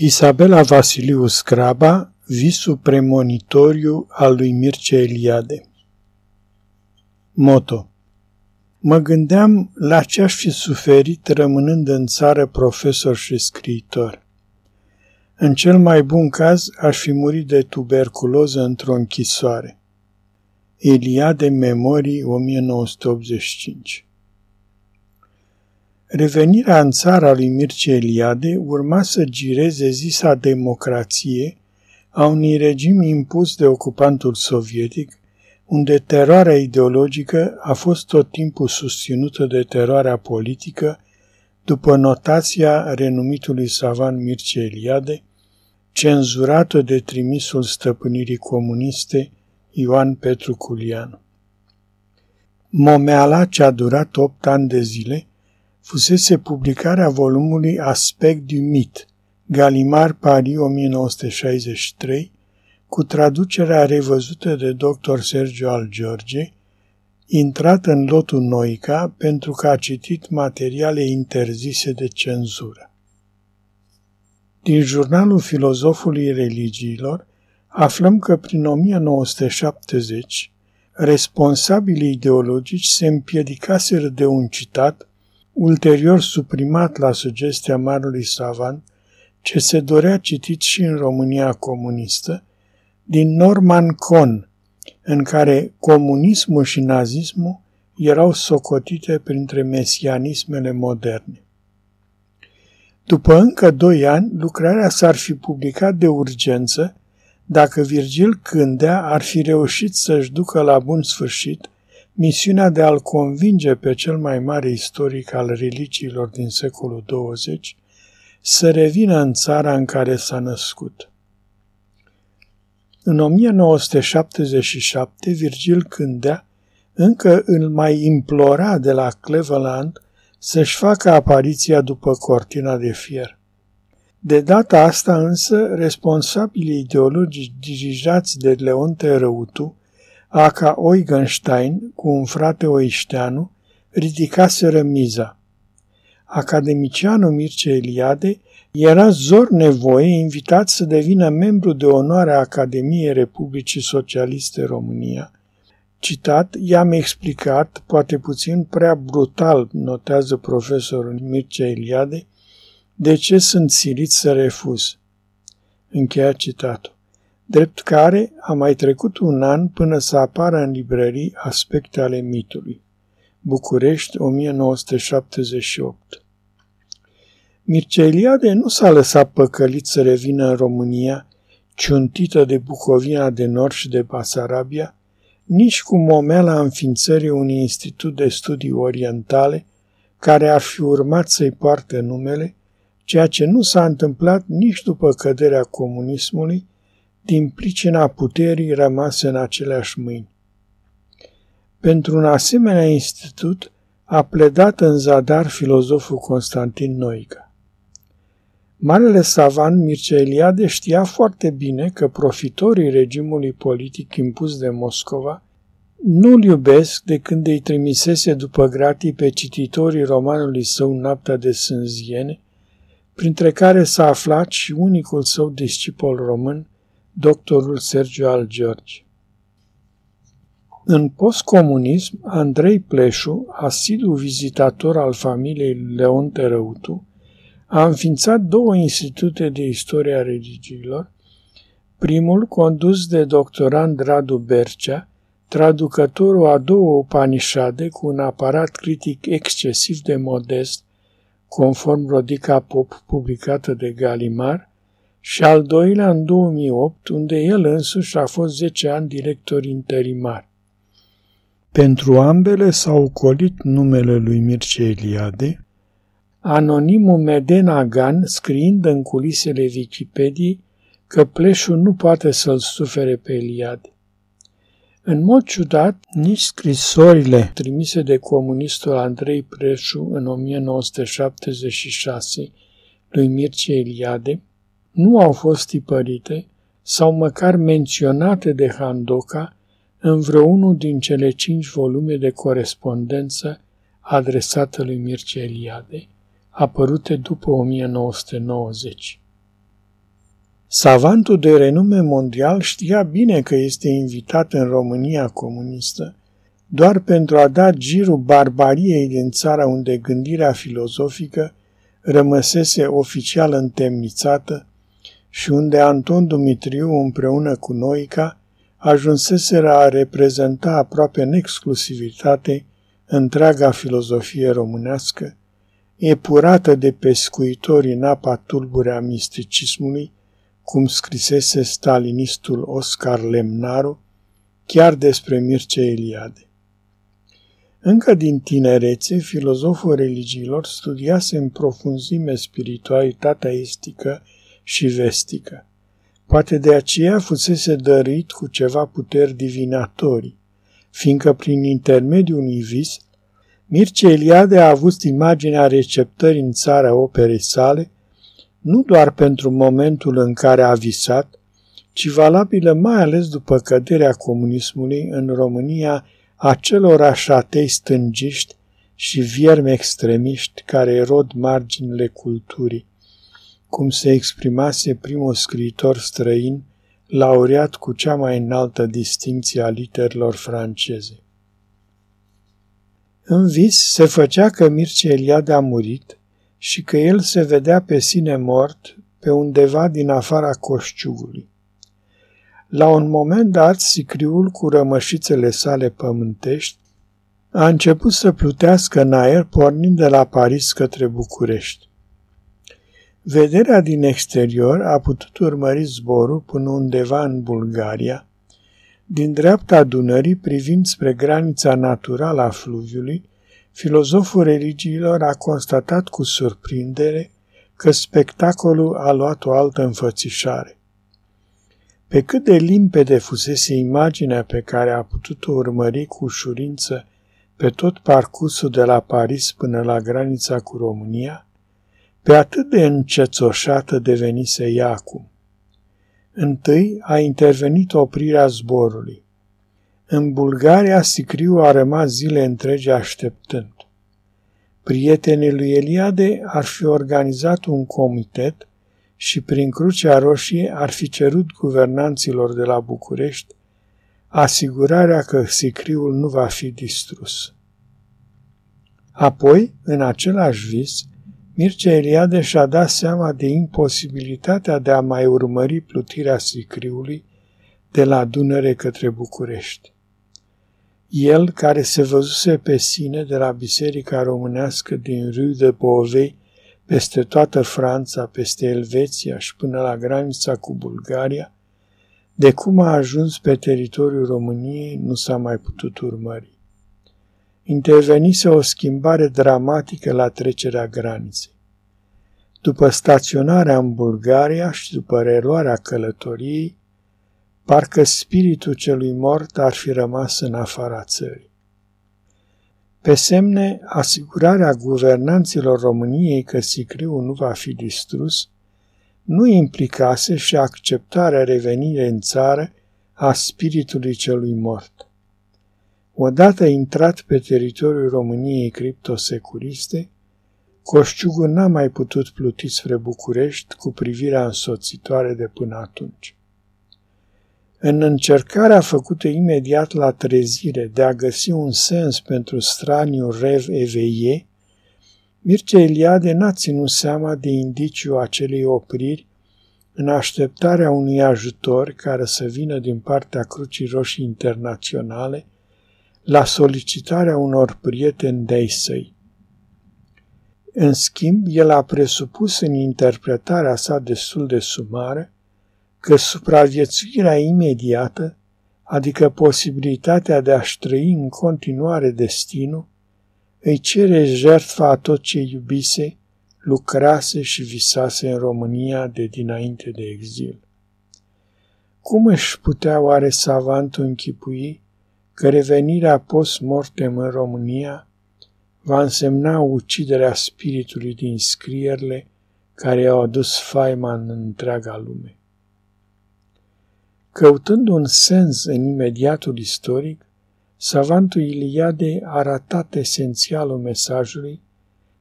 Isabela Vasiliu Scraba, visul premonitoriu al lui Mircea Eliade Moto Mă gândeam la ce aș fi suferit rămânând în țară profesor și scriitor. În cel mai bun caz aș fi murit de tuberculoză într-o închisoare. Eliade Memorii 1985 Revenirea în țara lui Mircea Eliade urma să gireze zisa democrație a unui regim impus de ocupantul sovietic, unde teroarea ideologică a fost tot timpul susținută de teroarea politică, după notația renumitului savan Mircea Eliade, cenzurată de trimisul stăpânirii comuniste Ioan Petru Culianu. Momeala ce a durat opt ani de zile fusese publicarea volumului Aspect du Mit, Galimar Paris 1963, cu traducerea revăzută de dr. Sergio Al George, intrat în lotul Noica pentru că a citit materiale interzise de cenzură. Din jurnalul filozofului religiilor, aflăm că prin 1970 responsabilii ideologici se împiedicaseră de un citat ulterior suprimat la sugestia marului savan, ce se dorea citit și în România comunistă, din Norman Cohn, în care comunismul și nazismul erau socotite printre mesianismele moderne. După încă doi ani, lucrarea s-ar fi publicat de urgență dacă Virgil Cândea ar fi reușit să-și ducă la bun sfârșit misiunea de a-l convinge pe cel mai mare istoric al religiilor din secolul 20 să revină în țara în care s-a născut. În 1977, Virgil Cândea încă îl mai implora de la Cleveland să-și facă apariția după cortina de fier. De data asta însă, responsabilii ideologici dirijați de Leonte Răutu Aca Eugenstein, cu un frate oișteanu, ridicaseră miza. Academicianul Mircea Eliade era zor nevoie invitat să devină membru de onoare a Academiei Republicii Socialiste România. Citat, i-am explicat, poate puțin prea brutal, notează profesorul Mircea Eliade, de ce sunt silit să refuz. Încheia citatul drept care a mai trecut un an până să apară în librării aspecte ale mitului. București, 1978 Mircea Eliade nu s-a lăsat păcălit să revină în România, ciuntită de Bucovina de Nord și de Basarabia, nici cu momeala înființării unui institut de studii orientale, care ar fi urmat să-i poarte numele, ceea ce nu s-a întâmplat nici după căderea comunismului, din pricina puterii rămase în aceleași mâini. Pentru un asemenea institut a pledat în zadar filozoful Constantin Noica. Marele savan Mircea Eliade știa foarte bine că profitorii regimului politic impus de Moscova nu-l iubesc de când îi trimisese după gratii pe cititorii romanului său Noaptea de Sânziene, printre care s-a aflat și unicul său discipol român, doctorul Sergiu Al George. În postcomunism, Andrei Pleșu, asidu vizitator al familiei Leon Terăutu, a înființat două institute de istorie a religiilor, primul condus de doctorand Radu Bercea, traducătorul a două Upanishade cu un aparat critic excesiv de modest, conform Rodica Pop publicată de Galimar, și al doilea în 2008, unde el însuși a fost 10 ani director interimar. Pentru ambele s-a ocolit numele lui Mircea Eliade, anonimul Meden Agan scriind în culisele Wikipediei că pleșul nu poate să-l sufere pe Eliade. În mod ciudat, nici scrisorile trimise de comunistul Andrei Preșu în 1976 lui Mircea Eliade, nu au fost tipărite sau măcar menționate de Handoca în vreunul din cele cinci volume de corespondență adresată lui Mircea Eliade, apărute după 1990. Savantul de renume mondial știa bine că este invitat în România comunistă doar pentru a da girul barbariei din țara unde gândirea filozofică rămăsese oficial întemnițată și unde Anton Dumitriu împreună cu Noica ajunseseră a reprezenta aproape în exclusivitate întreaga filozofie românească, epurată de pescuitori în apa tulbure a misticismului, cum scrisese stalinistul Oscar Lemnaru, chiar despre Mircea Eliade. Încă din tinerețe, filozoful religiilor studiase în profunzime spiritualitatea estică și vestică. Poate de aceea fusese dăruit cu ceva puteri divinatorii, fiindcă prin intermediul unui vis, Mircea Eliade a avut imaginea receptării în țara operei sale, nu doar pentru momentul în care a visat, ci valabilă mai ales după căderea comunismului în România acelor așatei stângiști și viermi extremiști care erod marginile culturii, cum se exprimase primul scriitor străin, laureat cu cea mai înaltă distinție a literelor franceze. În vis se făcea că Mircea Eliade a murit și că el se vedea pe sine mort pe undeva din afara coșciugului. La un moment dat, sicriul cu rămășițele sale pământești a început să plutească în aer pornind de la Paris către București. Vederea din exterior a putut urmări zborul până undeva în Bulgaria, din dreapta Dunării privind spre granița naturală a fluviului, filozoful religiilor a constatat cu surprindere că spectacolul a luat o altă înfățișare. Pe cât de limpede fusese imaginea pe care a putut-o urmări cu ușurință pe tot parcursul de la Paris până la granița cu România, pe atât de încețoșată devenise ea acum. Întâi a intervenit oprirea zborului. În Bulgaria, Sicriu a rămas zile întregi așteptând. Prietenii lui Eliade ar fi organizat un comitet și prin Crucea Roșie ar fi cerut guvernanților de la București asigurarea că sicriul nu va fi distrus. Apoi, în același vis, Mircea Eliade și-a dat seama de imposibilitatea de a mai urmări plutirea sicriului de la Dunăre către București. El, care se văzuse pe sine de la Biserica Românească din Rue de Beauvais peste toată Franța, peste Elveția și până la granița cu Bulgaria, de cum a ajuns pe teritoriul României nu s-a mai putut urmări. Intervenise o schimbare dramatică la trecerea graniței. După staționarea în Bulgaria și după reluarea călătoriei, parcă spiritul celui mort ar fi rămas în afara țării. Pe semne, asigurarea guvernanților României că Sicriu nu va fi distrus, nu implicase și acceptarea revenirii în țară a spiritului celui mort. Odată intrat pe teritoriul României criptosecuriste, Coșciugul n-a mai putut pluti spre București cu privirea însoțitoare de până atunci. În încercarea făcută imediat la trezire de a găsi un sens pentru straniul rev eveie, Mircea Eliade n-a ținut seama de indiciu acelei opriri în așteptarea unui ajutor care să vină din partea Crucii Roșii Internaționale la solicitarea unor prieteni de-ai săi. În schimb, el a presupus în interpretarea sa destul de sumară că supraviețuirea imediată, adică posibilitatea de a-și trăi în continuare destinul, îi cere jertfa a tot ce iubise, lucrase și visase în România de dinainte de exil. Cum își putea oare savantul închipui că revenirea post-mortem în România va însemna uciderea spiritului din scrierile care au adus faima în întreaga lume? Căutând un sens în imediatul istoric, savantul Iliade a ratat esențialul mesajului,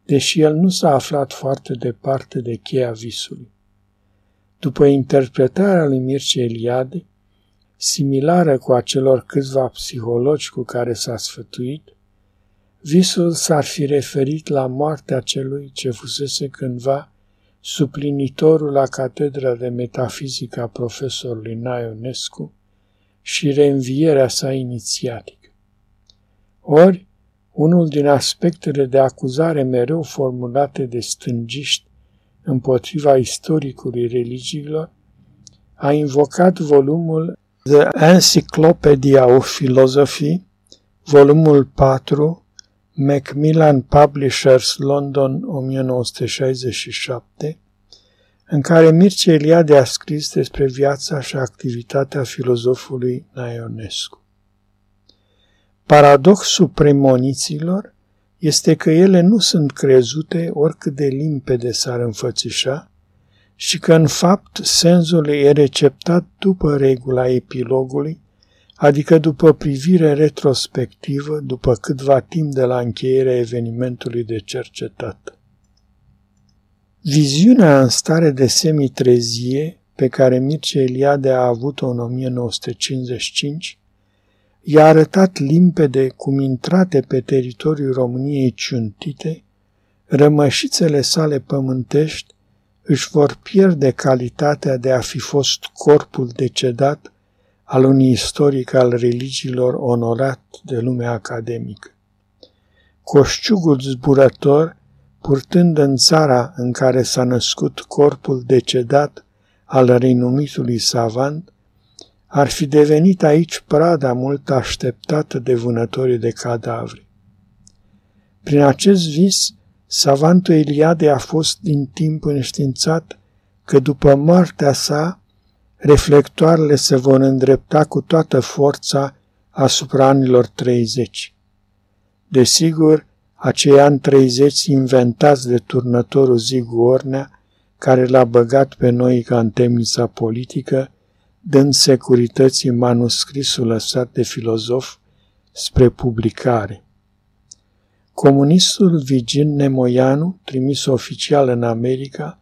deși el nu s-a aflat foarte departe de cheia visului. După interpretarea lui Mircea Eliade, similară cu acelor câțiva psihologi cu care s-a sfătuit, visul s-ar fi referit la moartea celui ce fusese cândva suplinitorul la catedra de metafizică a profesorului Naionescu și reînvierea sa inițiatică. Ori, unul din aspectele de acuzare mereu formulate de stângiști împotriva istoricului religiilor, a invocat volumul The Encyclopedia of Philosophy, volumul 4, Macmillan Publishers, London, 1967, în care Mircea Eliade a scris despre viața și activitatea filozofului Naionescu. Paradoxul premoniților este că ele nu sunt crezute oricât de limpede s-ar înfățișa și că în fapt sensul e receptat după regula epilogului, adică după privire retrospectivă după câtva timp de la încheierea evenimentului de cercetat. Viziunea în stare de semitrezie pe care Mircea Eliade a avut-o în 1955 i-a arătat limpede cum intrate pe teritoriul României ciuntite, rămășițele sale pământești își vor pierde calitatea de a fi fost corpul decedat al unui istoric al religiilor onorat de lumea academică. Coșciugul zburător, purtând în țara în care s-a născut corpul decedat al renumitului savant, ar fi devenit aici prada mult așteptată de vânătorii de cadavre. Prin acest vis, savantul Eliade a fost din timp înștiințat că după moartea sa, reflectoarele se vor îndrepta cu toată forța asupra anilor 30. Desigur, acei ani 30 inventați de turnătorul Zigu Ornea, care l-a băgat pe noi ca în temnița politică, dând securității manuscrisul lăsat de filozof spre publicare. Comunistul Vigin Nemoianu, trimis oficial în America,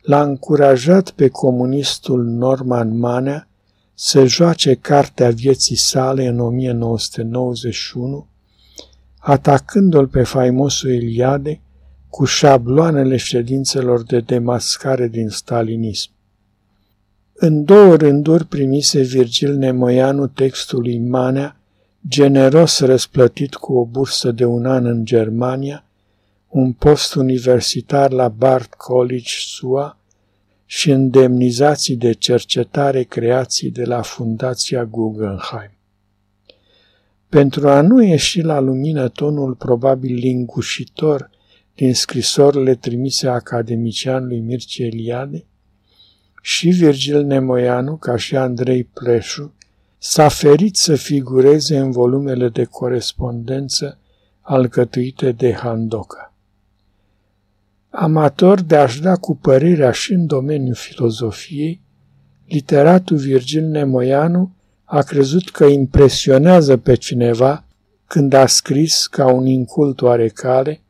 l-a încurajat pe comunistul Norman Manea să joace cartea vieții sale în 1991, atacându-l pe faimosul Eliade cu șabloanele ședințelor de demascare din stalinism. În două rânduri primise Virgil Nemoianu textului Manea, generos răsplătit cu o bursă de un an în Germania, un post universitar la Bard College, SUA, și indemnizații de cercetare creații de la Fundația Guggenheim. Pentru a nu ieși la lumină tonul probabil lingușitor din scrisorile trimise academicianului Mircea Eliade, și Virgil Nemoianu, ca și Andrei Pleșu, s-a ferit să figureze în volumele de corespondență alcătuite de Handoca. Amator de a-și da cu părerea și în domeniul filozofiei, literatul Virgil Nemoianu a crezut că impresionează pe cineva când a scris ca un incult oarecare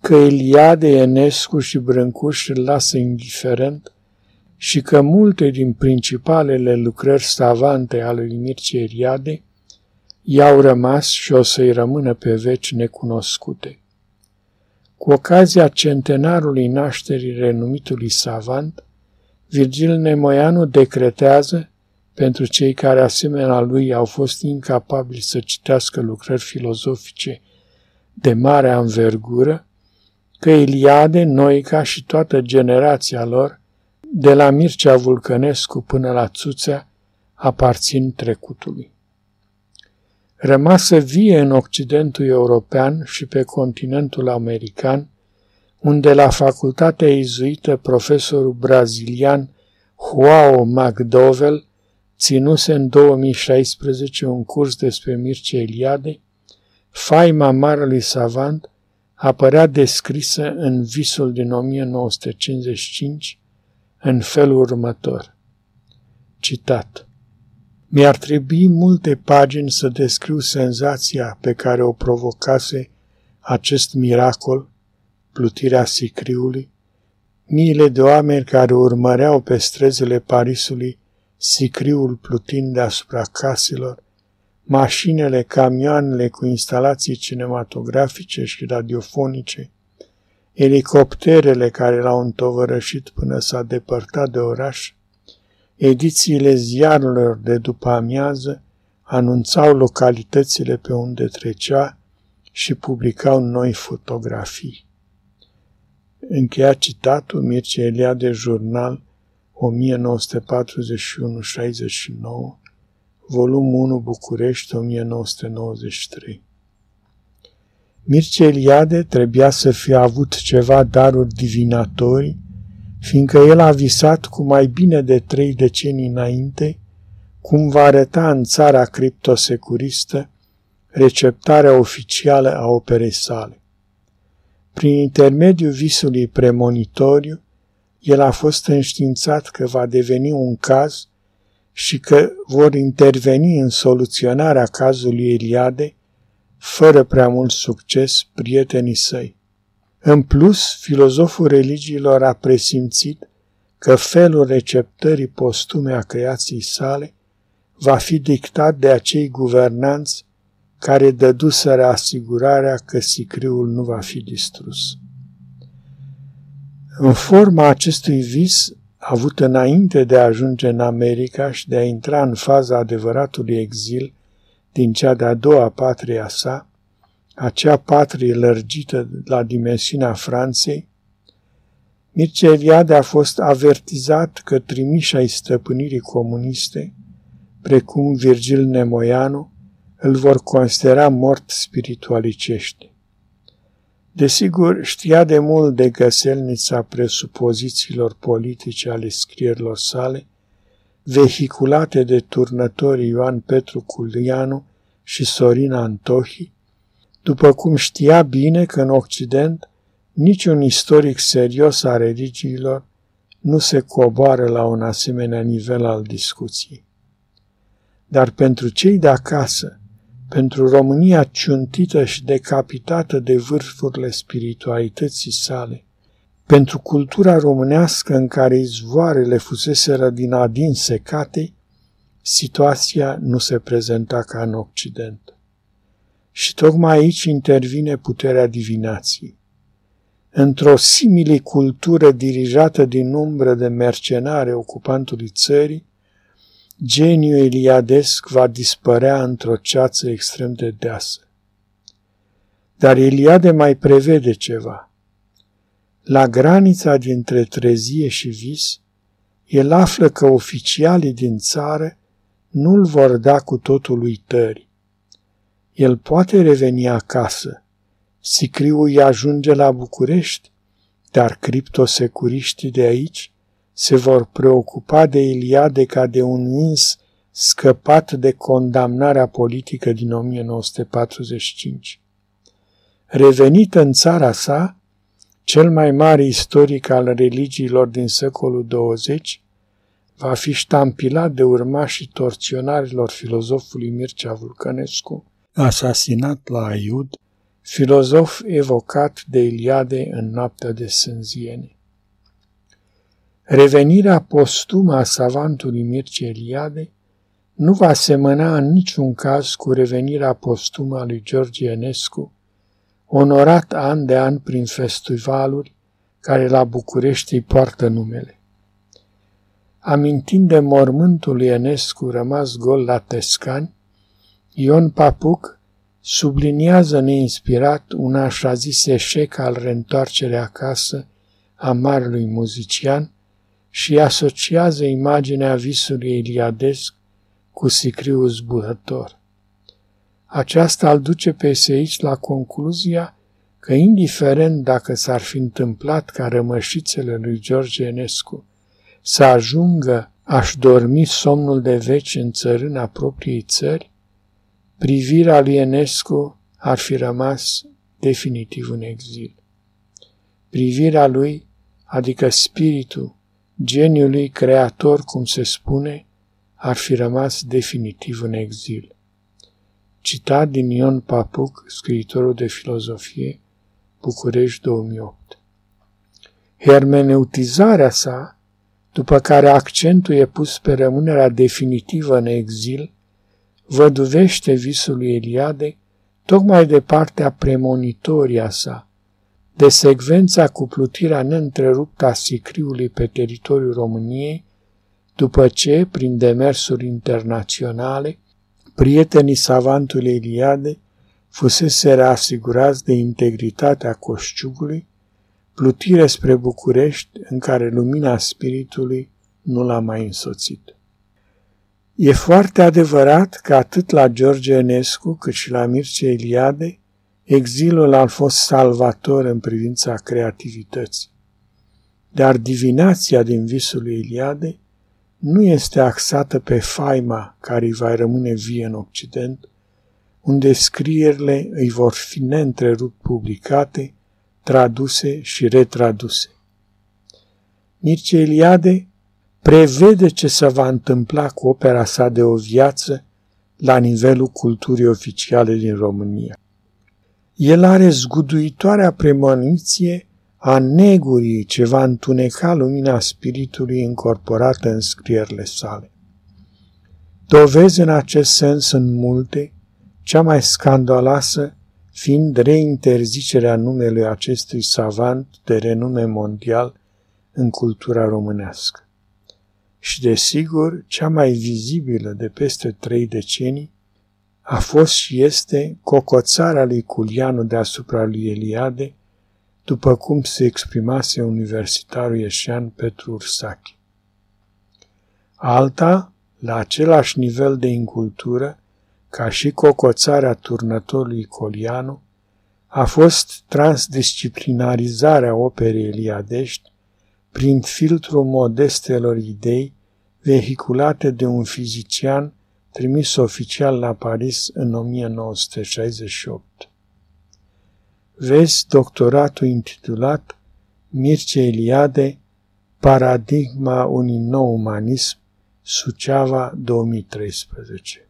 că Eliade, Enescu și Brâncuș îl lasă indiferent și că multe din principalele lucrări savante ale lui Mircea Eliade i-au rămas și o să-i rămână pe veci necunoscute. Cu ocazia centenarului nașterii renumitului savant, Virgil Nemoianu decretează, pentru cei care asemenea lui au fost incapabili să citească lucrări filozofice de mare anvergură, că Eliade, Noica și toată generația lor de la Mircea Vulcănescu până la Țuțea, aparțin trecutului. Rămasă vie în Occidentul european și pe continentul american, unde la facultatea izuită profesorul brazilian Joao McDowell ținuse în 2016 un curs despre Mircea Eliade, faima marelui savant apărea descrisă în visul din 1955 în felul următor. Citat. Mi-ar trebui multe pagini să descriu senzația pe care o provocase acest miracol, plutirea sicriului, miile de oameni care urmăreau pe străzile Parisului sicriul plutind deasupra caselor, mașinile, camioanele cu instalații cinematografice și radiofonice, elicopterele care l-au întovărășit până s-a depărtat de oraș, edițiile ziarurilor de după amiază anunțau localitățile pe unde trecea și publicau noi fotografii. Încheia citatul Mircea Eliade, jurnal 1941-69, volumul 1 București 1993. Mircea Eliade trebuia să fie avut ceva daruri divinatorii, fiindcă el a visat cu mai bine de trei decenii înainte cum va arăta în țara criptosecuristă receptarea oficială a operei sale. Prin intermediul visului premonitoriu, el a fost înștiințat că va deveni un caz și că vor interveni în soluționarea cazului Eliade, fără prea mult succes, prietenii săi. În plus, filozoful religiilor a presimțit că felul receptării postume a creației sale va fi dictat de acei guvernanți care dăduseră asigurarea că sicriul nu va fi distrus. În forma acestui vis, avut înainte de a ajunge în America și de a intra în faza adevăratului exil din cea de-a doua patrie a sa, acea patrie lărgită la dimensiunea Franței, Mircea Eliade a fost avertizat că trimișa ai stăpânirii comuniste, precum Virgil Nemoianu, îl vor considera mort spiritualicește. Desigur, știa de mult de găselnița presupozițiilor politice ale scrierilor sale, vehiculate de turnătorii Ioan Petru Culianu și Sorina Antohi, după cum știa bine că în Occident niciun istoric serios a religiilor nu se coboară la un asemenea nivel al discuției. Dar pentru cei de acasă, pentru România ciuntită și decapitată de vârfurile spiritualității sale, pentru cultura românească în care izvoarele fuseseră din adin secate, situația nu se prezenta ca în Occident. Și tocmai aici intervine puterea divinației. Într-o similicultură dirijată din umbră de mercenare ocupantului țării, geniul eliadesc va dispărea într-o ceață extrem de deasă. Dar Eliade mai prevede ceva. La granița dintre trezie și vis, el află că oficialii din țară nu-l vor da cu totul uitări. El poate reveni acasă. Sicriul îi ajunge la București, dar criptosecuriștii de aici se vor preocupa de Iliade ca de un ins scăpat de condamnarea politică din 1945. Revenit în țara sa, cel mai mare istoric al religiilor din secolul 20 va fi ștampilat de urmașii torționarilor filozofului Mircea Vulcănescu, asasinat la Aiud, filozof evocat de Iliade în noaptea de sânziene. Revenirea postumă a savantului Mircea Eliade nu va semăna în niciun caz cu revenirea postumă a lui George Enescu, onorat an de an prin festivaluri care la București îi poartă numele. Amintind de mormântul lui Enescu rămas gol la Tescani, Ion Papuc subliniază neinspirat un așa zis eșec al reîntoarcerii acasă a marelui muzician, și asociază imaginea visului iliadesc cu sicriul zburător. Aceasta îl duce pe eseist la concluzia că indiferent dacă s-ar fi întâmplat ca rămășițele lui George Enescu să ajungă aș dormi somnul de veci în țărâna propriei țări, privirea lui Enescu ar fi rămas definitiv în exil. Privirea lui, adică spiritul geniului creator, cum se spune, ar fi rămas definitiv în exil. Citat din Ion Papuc, scriitorul de filozofie, București 2008. Hermeneutizarea sa, după care accentul e pus pe rămânerea definitivă în exil, văduvește visul lui Eliade tocmai de partea premonitoria sa, de secvența cu plutirea neîntreruptă a sicriului pe teritoriul României, după ce, prin demersuri internaționale, prietenii savantului Eliade fusese asigurați de integritatea coșciugului, plutire spre București în care lumina spiritului nu l-a mai însoțit. E foarte adevărat că atât la George Enescu cât și la Mircea Eliade, exilul a fost salvator în privința creativității. Dar divinația din visul lui Eliade nu este axată pe faima care îi va rămâne vie în Occident, unde scrierile îi vor fi neîntrerupt publicate, traduse și retraduse. Mircea Eliade prevede ce se va întâmpla cu opera sa de o viață la nivelul culturii oficiale din România. El are zguduitoarea premoniție a negurii ce va întuneca lumina spiritului încorporată în scrierile sale. Dovezi în acest sens sunt multe, cea mai scandaloasă fiind reinterzicerea numelui acestui savant de renume mondial în cultura românească. Și desigur, cea mai vizibilă de peste trei decenii a fost și este cocoțarea lui Culianu deasupra lui Eliade, după cum se exprimase universitarul ieșean Petru Ursache. Alta, la același nivel de incultură, ca și cocoțarea turnătorului Colianu, a fost transdisciplinarizarea operei eliadești prin filtrul modestelor idei vehiculate de un fizician trimis oficial la Paris în 1968. Vezi doctoratul intitulat Mircea Eliade, Paradigma unui nou umanism, Suceava 2013.